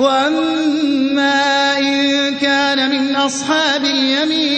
وَأَمَّا إِن كَانَ مِنْ أَصْحَابِ الْيَمِينِ